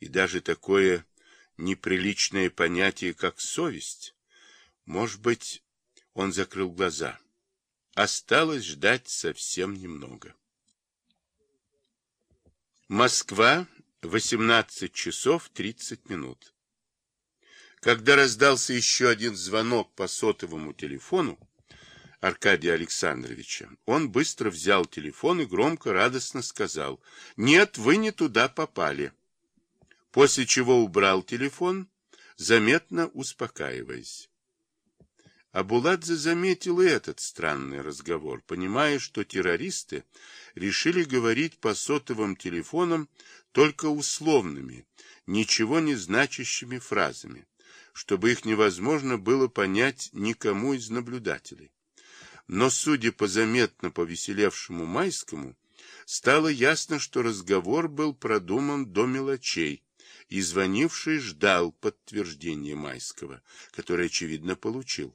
и даже такое неприличное понятие, как совесть. Может быть, он закрыл глаза. Осталось ждать совсем немного. Москва, 18 часов 30 минут. Когда раздался еще один звонок по сотовому телефону Аркадия Александровича, он быстро взял телефон и громко, радостно сказал «Нет, вы не туда попали». После чего убрал телефон, заметно успокаиваясь. Абуладзе заметил и этот странный разговор, понимая, что террористы решили говорить по сотовым телефонам только условными, ничего не значащими фразами, чтобы их невозможно было понять никому из наблюдателей. Но, судя по заметно повеселевшему Майскому, стало ясно, что разговор был продуман до мелочей, и звонивший ждал подтверждения Майского, который, очевидно, получил.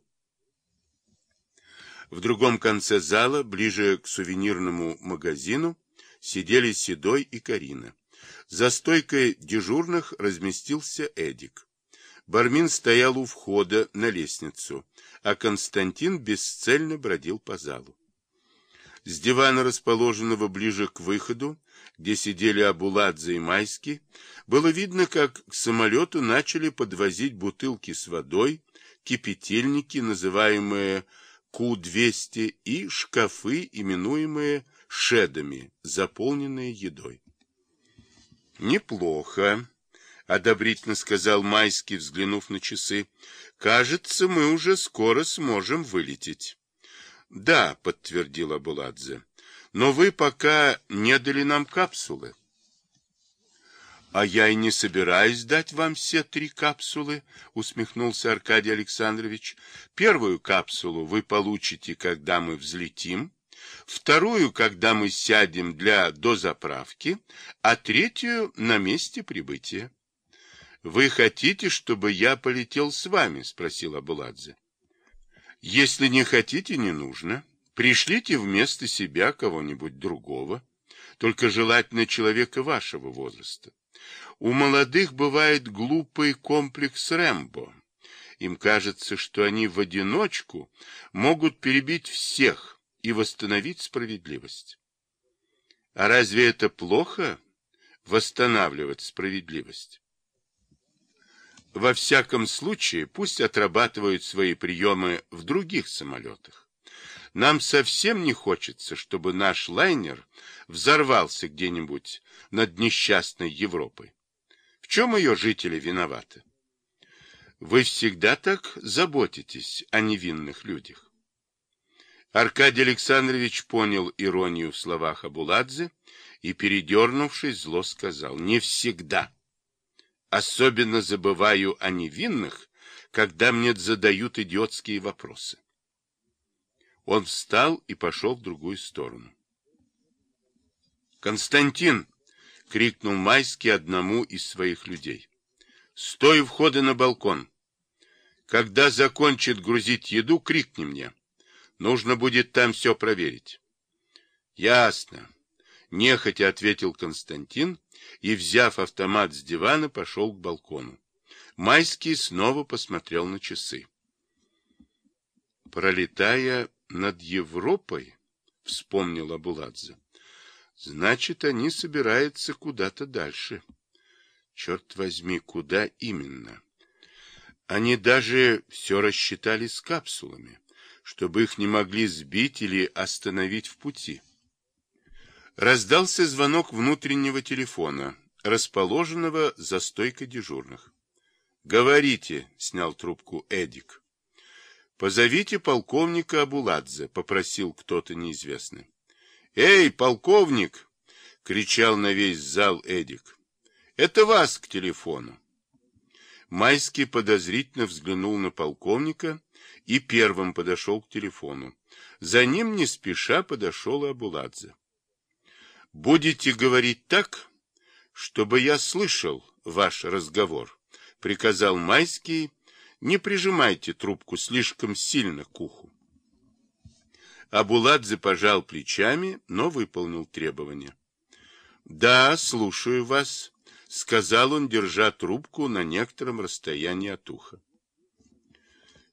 В другом конце зала, ближе к сувенирному магазину, сидели Седой и Карина. За стойкой дежурных разместился Эдик. Бармин стоял у входа на лестницу, а Константин бесцельно бродил по залу. С дивана, расположенного ближе к выходу, где сидели Абуладзе и Майский, было видно, как к самолету начали подвозить бутылки с водой, кипятильники, называемые Ку-200, и шкафы, именуемые шедами, заполненные едой. «Неплохо», — одобрительно сказал Майский, взглянув на часы. «Кажется, мы уже скоро сможем вылететь». «Да», — подтвердила Буладзе, — «но вы пока не дали нам капсулы». «А я и не собираюсь дать вам все три капсулы», — усмехнулся Аркадий Александрович. «Первую капсулу вы получите, когда мы взлетим, вторую, когда мы сядем для дозаправки, а третью — на месте прибытия». Вы хотите, чтобы я полетел с вами? Спросил Абуладзе. Если не хотите, не нужно. Пришлите вместо себя кого-нибудь другого, только желательно человека вашего возраста. У молодых бывает глупый комплекс Рэмбо. Им кажется, что они в одиночку могут перебить всех и восстановить справедливость. А разве это плохо восстанавливать справедливость? Во всяком случае, пусть отрабатывают свои приемы в других самолетах. Нам совсем не хочется, чтобы наш лайнер взорвался где-нибудь над несчастной Европой. В чем ее жители виноваты? Вы всегда так заботитесь о невинных людях. Аркадий Александрович понял иронию в словах Абуладзе и, передернувшись, зло сказал, «Не всегда». Особенно забываю о невинных, когда мне задают идиотские вопросы. Он встал и пошел в другую сторону. «Константин!» — крикнул Майский одному из своих людей. «Стой у входа на балкон. Когда закончит грузить еду, крикни мне. Нужно будет там все проверить». «Ясно», — нехотя ответил Константин и, взяв автомат с дивана, пошел к балкону. Майский снова посмотрел на часы. Пролетая над Европой, вспомнил Абуладзе, значит, они собираются куда-то дальше. Черт возьми, куда именно? Они даже все рассчитали с капсулами, чтобы их не могли сбить или остановить в пути. Раздался звонок внутреннего телефона, расположенного за стойкой дежурных. «Говорите», — снял трубку Эдик. «Позовите полковника Абуладзе», — попросил кто-то неизвестный. «Эй, полковник!» — кричал на весь зал Эдик. «Это вас к телефону». Майский подозрительно взглянул на полковника и первым подошел к телефону. За ним не спеша подошел Абуладзе. Будете говорить так, чтобы я слышал ваш разговор, приказал Майский. Не прижимайте трубку слишком сильно к уху. Абуладзе пожал плечами, но выполнил требование. Да, слушаю вас, сказал он, держа трубку на некотором расстоянии от уха.